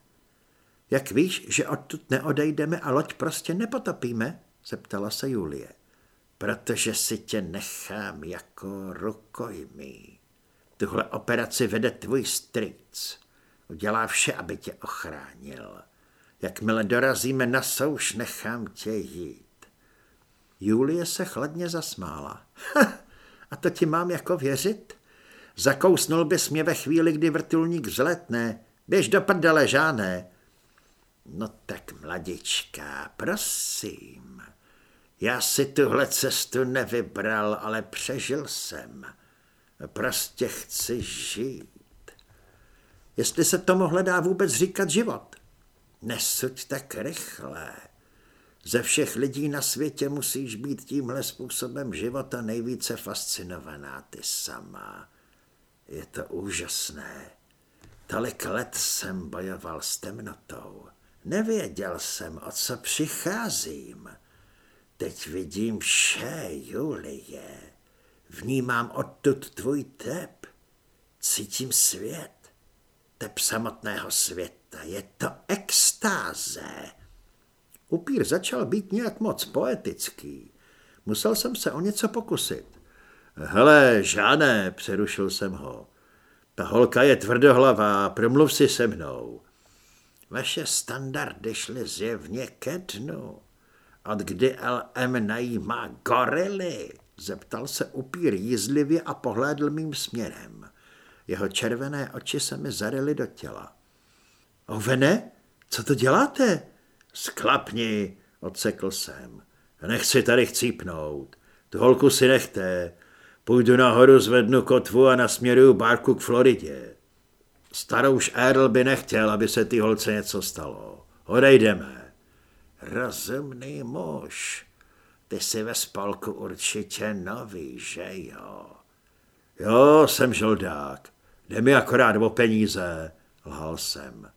Jak víš, že odtud neodejdeme a loď prostě nepotopíme? zeptala se Julie protože si tě nechám jako rukojmí. Tuhle operaci vede tvůj stric. Udělá vše, aby tě ochránil. Jakmile dorazíme na souš, nechám tě jít. Julie se chladně zasmála. Ha, a to ti mám jako věřit? Zakousnul bys mě ve chvíli, kdy vrtulník vzletne. Běž do prdele, žáné. No tak, mladička, prosím. Já si tuhle cestu nevybral, ale přežil jsem. Prostě chci žít. Jestli se tomu hledá vůbec říkat život. Nesuď tak rychle. Ze všech lidí na světě musíš být tímhle způsobem života nejvíce fascinovaná ty sama. Je to úžasné. Tolik let jsem bojoval s temnotou. Nevěděl jsem, o co přicházím. Teď vidím vše, Julie. Vnímám odtud tvůj tep. Cítím svět. Tep samotného světa. Je to extáze. Upír začal být nějak moc poetický. Musel jsem se o něco pokusit. Hele, žádné, přerušil jsem ho. Ta holka je tvrdohlavá, promluv si se mnou. Vaše standardy šly zjevně ke dnu. Od kdy LM najímá gorily? Zeptal se upír jízlivě a pohlédl mým směrem. Jeho červené oči se mi zarily do těla. Ovene, co to děláte? Sklapni, odsekl jsem. Nechci tady chcípnout. Tu holku si nechte. Půjdu nahoru, zvednu kotvu a nasměruju bárku k Floridě. Starouš Earl by nechtěl, aby se ty holce něco stalo. Odejdeme. Rozumný muž. Ty jsi ve spolku určitě nový, že jo? Jo, jsem žoldák. Jde mi akorát o peníze, lhal jsem.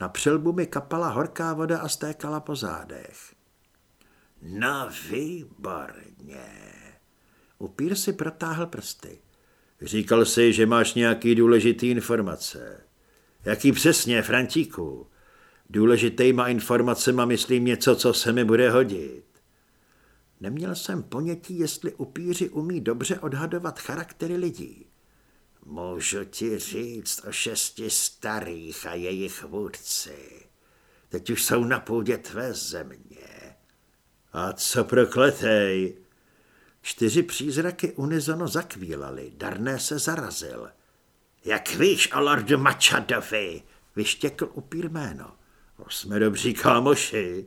Na přilbu mi kapala horká voda a stékala po zádech. No výborně. Upír si protáhl prsty. Říkal si, že máš nějaký důležitý informace. Jaký přesně, Frantíku? Důležitýma informacema myslím něco, co se mi bude hodit. Neměl jsem ponětí, jestli upíři umí dobře odhadovat charaktery lidí. Můžu ti říct o šesti starých a jejich vůdci. Teď už jsou na půdě tvé země. A co prokletej? Čtyři přízraky unizono zakvílali, Darné se zarazil. Jak víš o lordu Machadovi? Vyštěkl upír jméno. No, jsme dobří kámoši.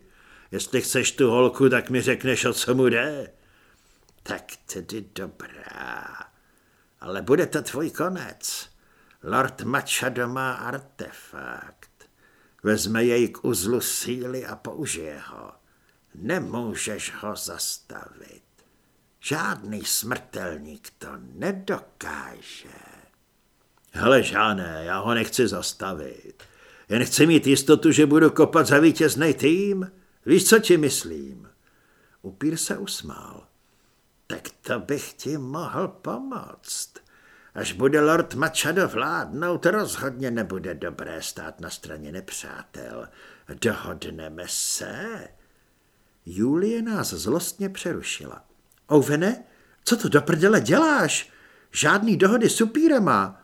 Jestli chceš tu holku, tak mi řekneš, o co mu jde. Tak tedy dobrá. Ale bude to tvůj konec. Lord Machado má artefakt. Vezme jej k uzlu síly a použije ho. Nemůžeš ho zastavit. Žádný smrtelník to nedokáže. Hele, žáné, já ho nechci zastavit. Jen chci mít jistotu, že budu kopat za vítězný tým. Víš, co ti myslím? Upír se usmál. Tak to bych ti mohl pomoct. Až bude Lord Machado vládnout, rozhodně nebude dobré stát na straně nepřátel. Dohodneme se? Julie nás zlostně přerušila. Ouvene, co to do prdele děláš? Žádný dohody s upírama.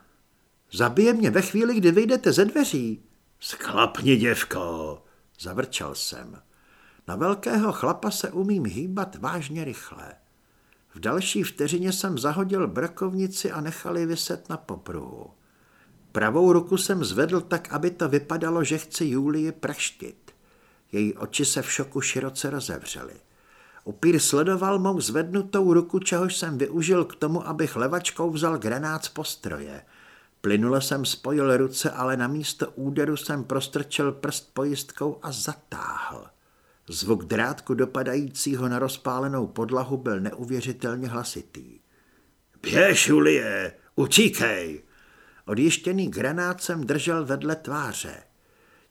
Zabije mě ve chvíli, kdy vyjdete ze dveří. Sklapni, děvko, zavrčel jsem. Na velkého chlapa se umím hýbat vážně rychle. V další vteřině jsem zahodil brakovnici a nechal ji vyset na popruhu. Pravou ruku jsem zvedl tak, aby to vypadalo, že chci Julii praštit. Její oči se v šoku široce rozevřely. Upír sledoval mou zvednutou ruku, čehož jsem využil k tomu, abych levačkou vzal granát z postroje. Plynule jsem spojil ruce, ale na místo úderu jsem prostrčil prst pojistkou a zatáhl. Zvuk drátku dopadajícího na rozpálenou podlahu byl neuvěřitelně hlasitý. Běž, Julie, utíkej! Odjištěný granát jsem držel vedle tváře.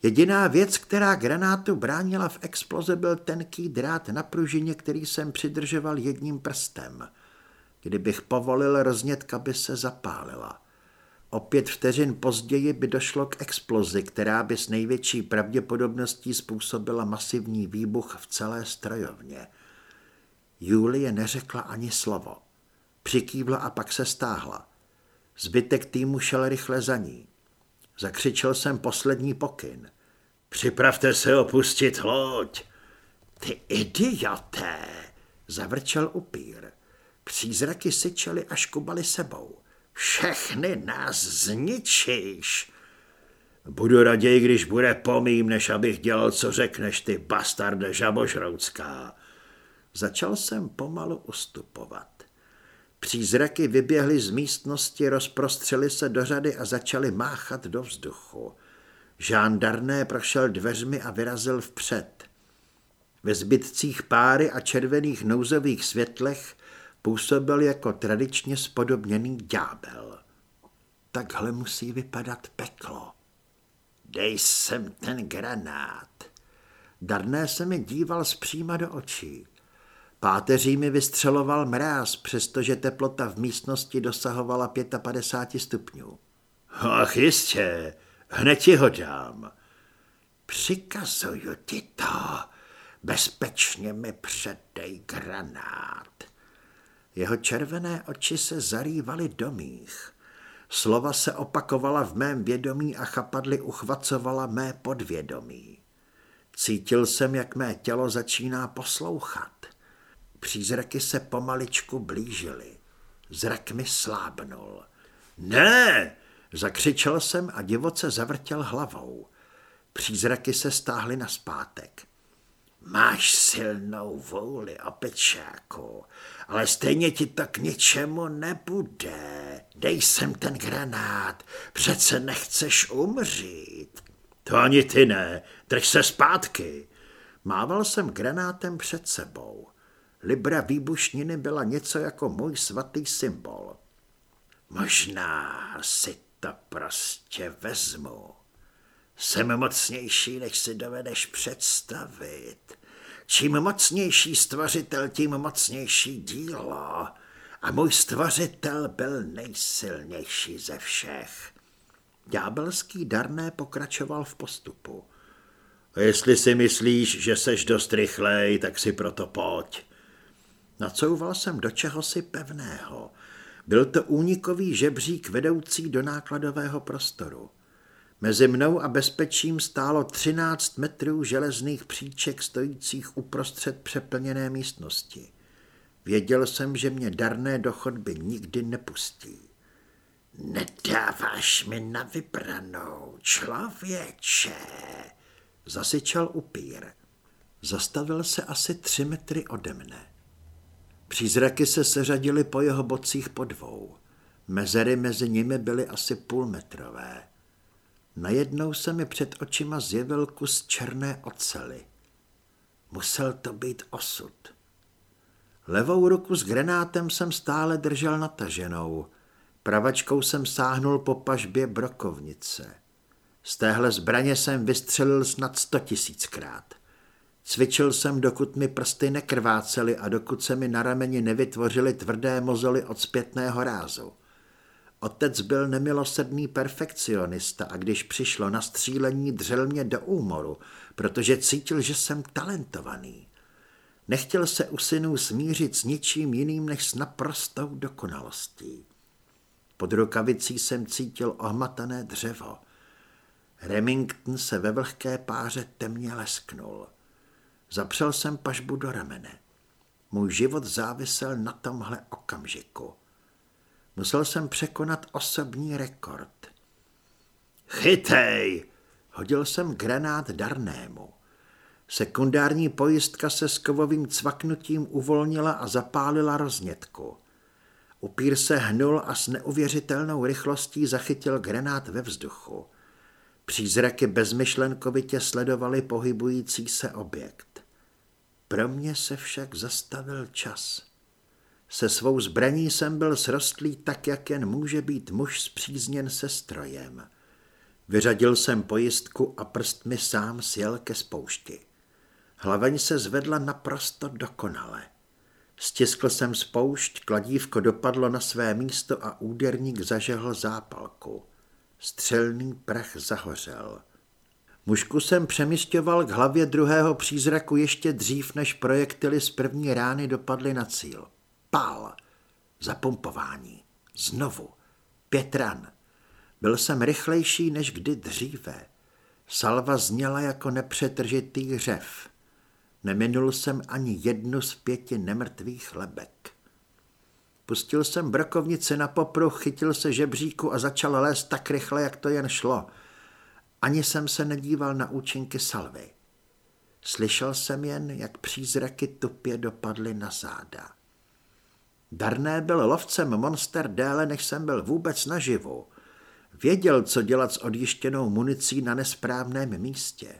Jediná věc, která granátu bránila v exploze, byl tenký drát na pružině, který jsem přidržoval jedním prstem. Kdybych povolil, roznětka by se zapálila. O pět vteřin později by došlo k explozi, která by s největší pravděpodobností způsobila masivní výbuch v celé strojovně. Julie neřekla ani slovo. Přikývla a pak se stáhla. Zbytek týmu šel rychle za ní. Zakřičel jsem poslední pokyn. Připravte se opustit loď. Ty idioté, zavrčel upír. Přízraky syčely a škubali sebou. Všechny nás zničíš. Budu raději, když bude pomím, než abych dělal, co řekneš, ty bastarde žabožroucká. Začal jsem pomalu ustupovat. Přízraky vyběhly z místnosti, rozprostřely se do řady a začaly máchat do vzduchu. Jean Darné prošel dveřmi a vyrazil vpřed. Ve zbytcích páry a červených nouzových světlech působil jako tradičně spodobněný ďábel. Takhle musí vypadat peklo. Dej sem ten granát. Darné se mi díval zpříma do očí. Páteří mi vystřeloval mráz, přestože teplota v místnosti dosahovala 55 stupňů. Ach jistě, hned ti ho dám. Přikazuju ti to, bezpečně mi předej granát. Jeho červené oči se zarývaly do mých. Slova se opakovala v mém vědomí a chapadly uchvacovala mé podvědomí. Cítil jsem, jak mé tělo začíná poslouchat. Přízraky se pomaličku blížily. Zrak mi slábnul. Ne! Zakřičel jsem a divoce zavrtěl hlavou. Přízraky se stáhly na zpátek. Máš silnou vůli, opečáku, ale stejně ti to k ničemu nebude. Dej sem ten granát, přece nechceš umřít. To ani ty ne, drž se zpátky. Mával jsem granátem před sebou. Libra výbušniny byla něco jako můj svatý symbol. Možná si to prostě vezmu. Jsem mocnější, než si dovedeš představit. Čím mocnější stvořitel, tím mocnější dílo. A můj stvořitel byl nejsilnější ze všech. Ďábelský darné pokračoval v postupu. Jestli si myslíš, že seš dost rychlej, tak si proto pojď. Nacouval jsem do čehosi pevného. Byl to únikový žebřík vedoucí do nákladového prostoru. Mezi mnou a bezpečím stálo 13 metrů železných příček stojících uprostřed přeplněné místnosti. Věděl jsem, že mě darné do chodby nikdy nepustí. Nedáváš mi na vybranou, člověče, zasyčal upír. Zastavil se asi tři metry ode mne. Přízraky se seřadily po jeho bocích po dvou. Mezery mezi nimi byly asi půlmetrové. Najednou se mi před očima zjevil kus černé ocely. Musel to být osud. Levou ruku s grenátem jsem stále držel nataženou. Pravačkou jsem sáhnul po pažbě brokovnice. Z téhle zbraně jsem vystřelil snad sto tisíckrát. Cvičil jsem, dokud mi prsty nekrvácely a dokud se mi na rameni nevytvořily tvrdé mozoly od zpětného rázu. Otec byl nemilosrdný perfekcionista a když přišlo na střílení, dřel mě do úmoru, protože cítil, že jsem talentovaný. Nechtěl se u synů smířit s ničím jiným než s naprostou dokonalostí. Pod rukavicí jsem cítil ohmatané dřevo. Remington se ve vlhké páře temně lesknul. Zapřel jsem pažbu do ramene. Můj život závisel na tomhle okamžiku. Musel jsem překonat osobní rekord. Chytej! Hodil jsem granát darnému. Sekundární pojistka se s kovovým cvaknutím uvolnila a zapálila roznětku. Upír se hnul a s neuvěřitelnou rychlostí zachytil granát ve vzduchu. Přízraky bezmyšlenkovitě sledovaly pohybující se objekt. Pro mě se však zastavil čas. Se svou zbraní jsem byl srostlý tak, jak jen může být muž zpřízněn se strojem. Vyřadil jsem pojistku a prst mi sám sjel ke spoušti. Hlaveň se zvedla naprosto dokonale. Stiskl jsem spoušť, kladívko dopadlo na své místo a úderník zažehl zápalku. Střelný prach zahořel. Mužku jsem přemysťoval k hlavě druhého přízraku ještě dřív, než projektily z první rány dopadly na cíl. Pál. Zapumpování. Znovu. Pět ran. Byl jsem rychlejší než kdy dříve. Salva zněla jako nepřetržitý řev. Neminul jsem ani jednu z pěti nemrtvých lebek. Pustil jsem brokovnici na popruh, chytil se žebříku a začal lézt tak rychle, jak to jen šlo. Ani jsem se nedíval na účinky salvy. Slyšel jsem jen, jak přízraky tupě dopadly na záda. Darné byl lovcem monster déle, než jsem byl vůbec naživu. Věděl, co dělat s odjištěnou municí na nesprávném místě.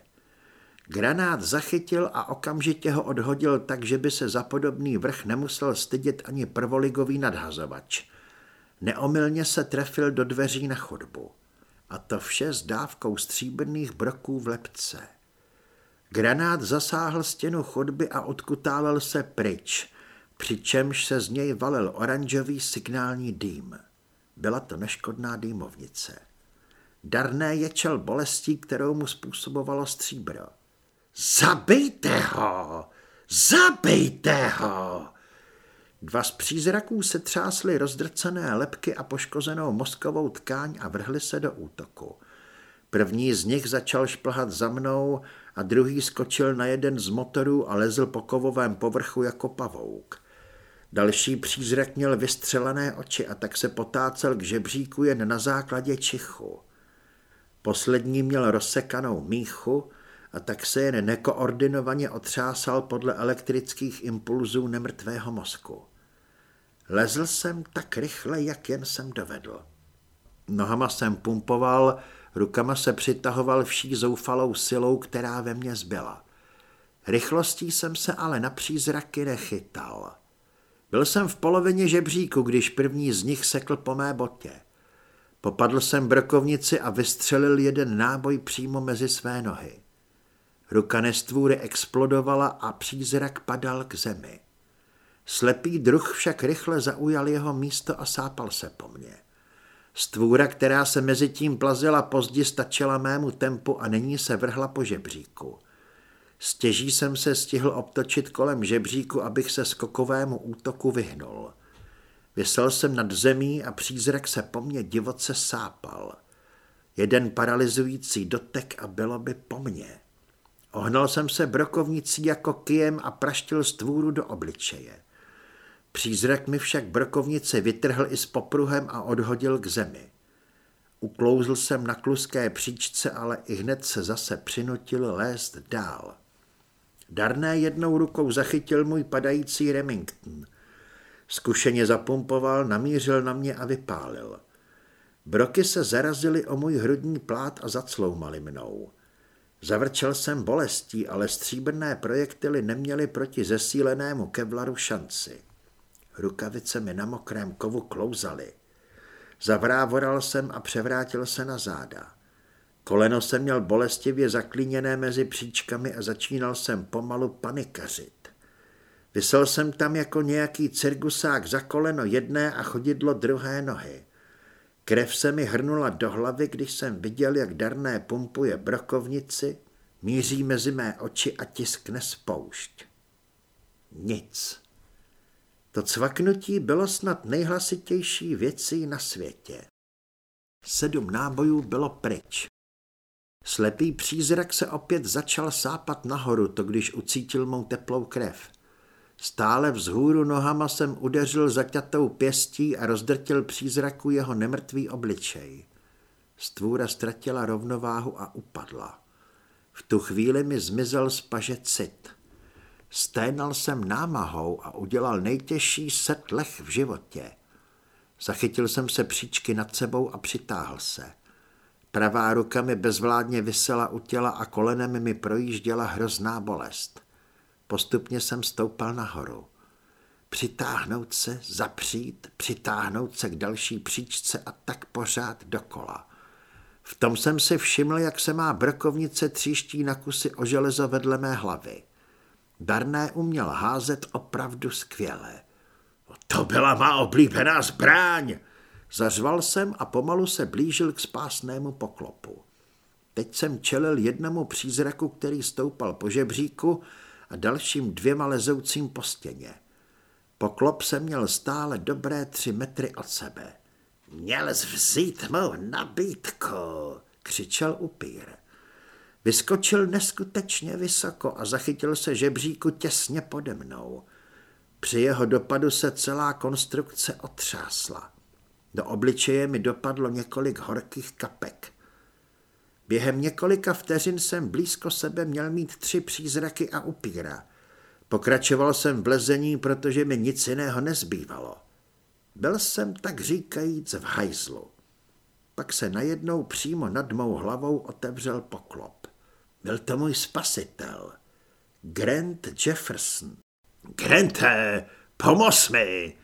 Granát zachytil a okamžitě ho odhodil tak, že by se za podobný vrch nemusel stydět ani prvoligový nadhazovač. Neomylně se trefil do dveří na chodbu. A to vše s dávkou stříbrných broků v lepce. Granát zasáhl stěnu chodby a odkutálel se pryč, přičemž se z něj valil oranžový signální dým. Byla to neškodná dýmovnice. Darné ječel bolestí, kterou mu způsobovalo stříbro. Zabijte ho! Zabijte ho! Dva z přízraků se třásly rozdrcené lepky a poškozenou mozkovou tkáň a vrhli se do útoku. První z nich začal šplhat za mnou a druhý skočil na jeden z motorů a lezl po kovovém povrchu jako pavouk. Další přízrak měl vystřelené oči a tak se potácel k žebříku jen na základě čichu. Poslední měl rozsekanou míchu a tak se jen nekoordinovaně otřásal podle elektrických impulzů nemrtvého mozku. Lezl jsem tak rychle, jak jen jsem dovedl. Nohama jsem pumpoval, rukama se přitahoval vší zoufalou silou, která ve mně zbyla. Rychlostí jsem se ale na přízraky nechytal. Byl jsem v polovině žebříku, když první z nich sekl po mé botě. Popadl jsem brokovnici a vystřelil jeden náboj přímo mezi své nohy. Ruka nestvůry explodovala a přízrak padal k zemi. Slepý druh však rychle zaujal jeho místo a sápal se po mně. Stvůra, která se mezi tím plazila pozdě, stačila mému tempu a nyní se vrhla po žebříku. Stěží jsem se stihl obtočit kolem žebříku, abych se skokovému útoku vyhnul. Vysel jsem nad zemí a přízrak se po mně divoce sápal. Jeden paralyzující dotek a bylo by po mně. Ohnal jsem se brokovnicí jako kijem a praštil stvůru do obličeje. Přízrak mi však brokovnice vytrhl i s popruhem a odhodil k zemi. Uklouzl jsem na kluské příčce, ale i hned se zase přinutil lézt dál. Darné jednou rukou zachytil můj padající Remington. Zkušeně zapumpoval, namířil na mě a vypálil. Broky se zarazily o můj hrudní plát a zacloumaly mnou. Zavrčel jsem bolestí, ale stříbrné projektily neměly proti zesílenému kevlaru šanci. Rukavice mi na mokrém kovu klouzaly. Zavrávoral jsem a převrátil se na záda. Koleno jsem měl bolestivě zaklíněné mezi příčkami a začínal jsem pomalu panikařit. Vysel jsem tam jako nějaký cirgusák za koleno jedné a chodidlo druhé nohy. Krev se mi hrnula do hlavy, když jsem viděl, jak darné pumpuje brokovnici, míří mezi mé oči a tiskne spoušť. Nic. To cvaknutí bylo snad nejhlasitější věcí na světě. Sedm nábojů bylo pryč. Slepý přízrak se opět začal sápat nahoru, to když ucítil mou teplou krev. Stále vzhůru nohama jsem udeřil zaťatou pěstí a rozdrtil přízraku jeho nemrtvý obličej. Stvůra ztratila rovnováhu a upadla. V tu chvíli mi zmizel z paže cit. Sténal jsem námahou a udělal nejtěžší setlech v životě. Zachytil jsem se příčky nad sebou a přitáhl se. Pravá ruka mi bezvládně vysela u těla a kolenem mi projížděla hrozná bolest. Postupně jsem stoupal nahoru. Přitáhnout se, zapřít, přitáhnout se k další příčce a tak pořád dokola. V tom jsem si všiml, jak se má brkovnice tříští na kusy o železo vedle mé hlavy. Darné uměl házet opravdu skvěle. To byla má oblíbená zbraň! Zařval jsem a pomalu se blížil k spásnému poklopu. Teď jsem čelil jednomu přízraku, který stoupal po žebříku a dalším dvěma lezoucím po stěně. Poklop se měl stále dobré tři metry od sebe. Měl vzít mou nabídku, křičel upír. Vyskočil neskutečně vysoko a zachytil se žebříku těsně pode mnou. Při jeho dopadu se celá konstrukce otřásla. Do obličeje mi dopadlo několik horkých kapek. Během několika vteřin jsem blízko sebe měl mít tři přízraky a upíra. Pokračoval jsem v lezení, protože mi nic jiného nezbývalo. Byl jsem tak říkajíc v hajzlu. Pak se najednou přímo nad mou hlavou otevřel poklop. Byl to můj spasitel. Grant Jefferson. Grante, pomoz mi!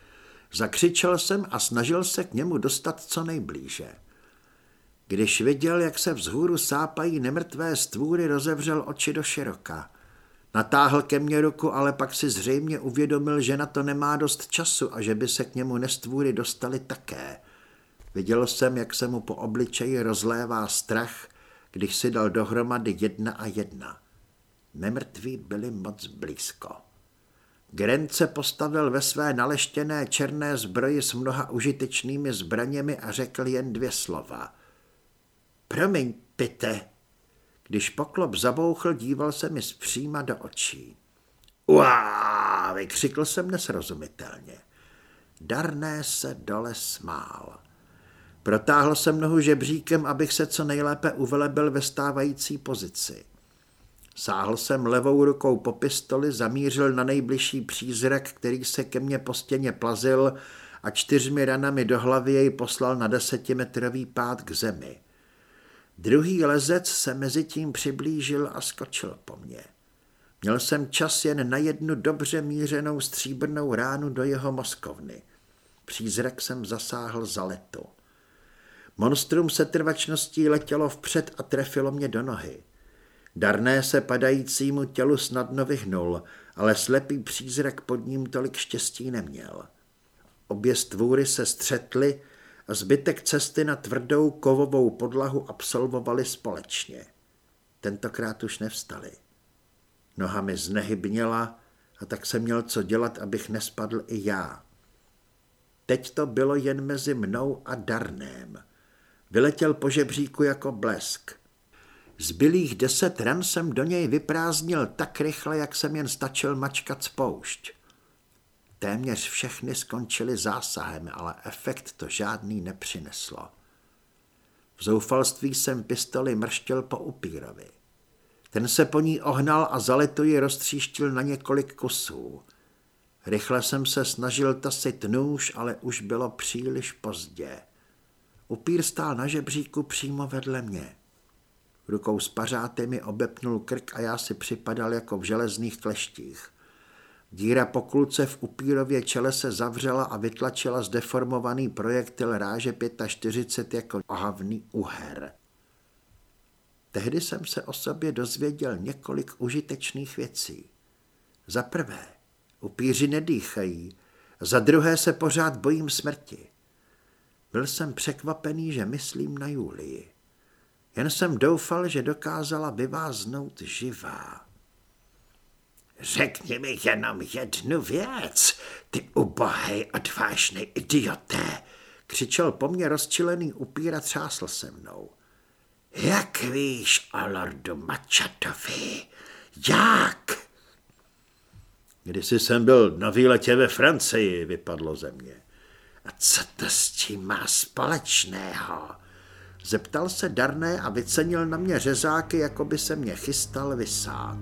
Zakřičel jsem a snažil se k němu dostat co nejblíže. Když viděl, jak se vzhůru sápají nemrtvé stvůry, rozevřel oči do široka. Natáhl ke mně ruku, ale pak si zřejmě uvědomil, že na to nemá dost času a že by se k němu nestvůry dostali také. Viděl jsem, jak se mu po obličeji rozlévá strach, když si dal dohromady jedna a jedna. Nemrtví byli moc blízko. Grant se postavil ve své naleštěné černé zbroji s mnoha užitečnými zbraněmi a řekl jen dvě slova. Promiň, pite. Když poklop zabouchl, díval se mi zpříma do očí. Uá, vykřikl jsem nesrozumitelně. Darné se dole smál. Protáhl jsem nohu žebříkem, abych se co nejlépe uvelebil ve stávající pozici. Sáhl jsem levou rukou po pistoli, zamířil na nejbližší přízrak, který se ke mně po stěně plazil a čtyřmi ranami do hlavy jej poslal na desetimetrový pád k zemi. Druhý lezec se mezi tím přiblížil a skočil po mně. Měl jsem čas jen na jednu dobře mířenou stříbrnou ránu do jeho mozkovny. Přízrak jsem zasáhl za letu. Monstrum se trvačností letělo vpřed a trefilo mě do nohy. Darné se padajícímu tělu snadno vyhnul, ale slepý přízrak pod ním tolik štěstí neměl. Obě stvůry se střetly a zbytek cesty na tvrdou kovovou podlahu absolvovali společně. Tentokrát už nevstali. Noha mi znehybněla a tak jsem měl co dělat, abych nespadl i já. Teď to bylo jen mezi mnou a Darném. Vyletěl po žebříku jako blesk. Zbylých deset ran jsem do něj vyprázdnil tak rychle, jak jsem jen stačil mačkat spoušť. Téměř všechny skončily zásahem, ale efekt to žádný nepřineslo. V zoufalství jsem pistoli mrštil po upírovi. Ten se po ní ohnal a zalituji roztříštil na několik kusů. Rychle jsem se snažil tasit nůž, ale už bylo příliš pozdě. Upír stál na žebříku přímo vedle mě. Rukou s pařáty mi obepnul krk a já si připadal jako v železných kleštích. Díra po kulce v upírově čele se zavřela a vytlačila zdeformovaný projektil ráže 45 jako ohavný uher. Tehdy jsem se o sobě dozvěděl několik užitečných věcí. Za prvé, upíři nedýchají, za druhé se pořád bojím smrti. Byl jsem překvapený, že myslím na Julii. Jen jsem doufal, že dokázala vyváznout živá. Řekni mi jenom jednu věc, ty ubohej odvážný idioté, křičel po mně rozčilený upír a třásl se mnou. Jak víš o lordu Mačatovi? Jak? Kdysi jsem byl na výletě ve Francii, vypadlo ze mě. A co to s tím má společného? Zeptal se Darné a vycenil na mě řezáky, jako by se mě chystal vysát.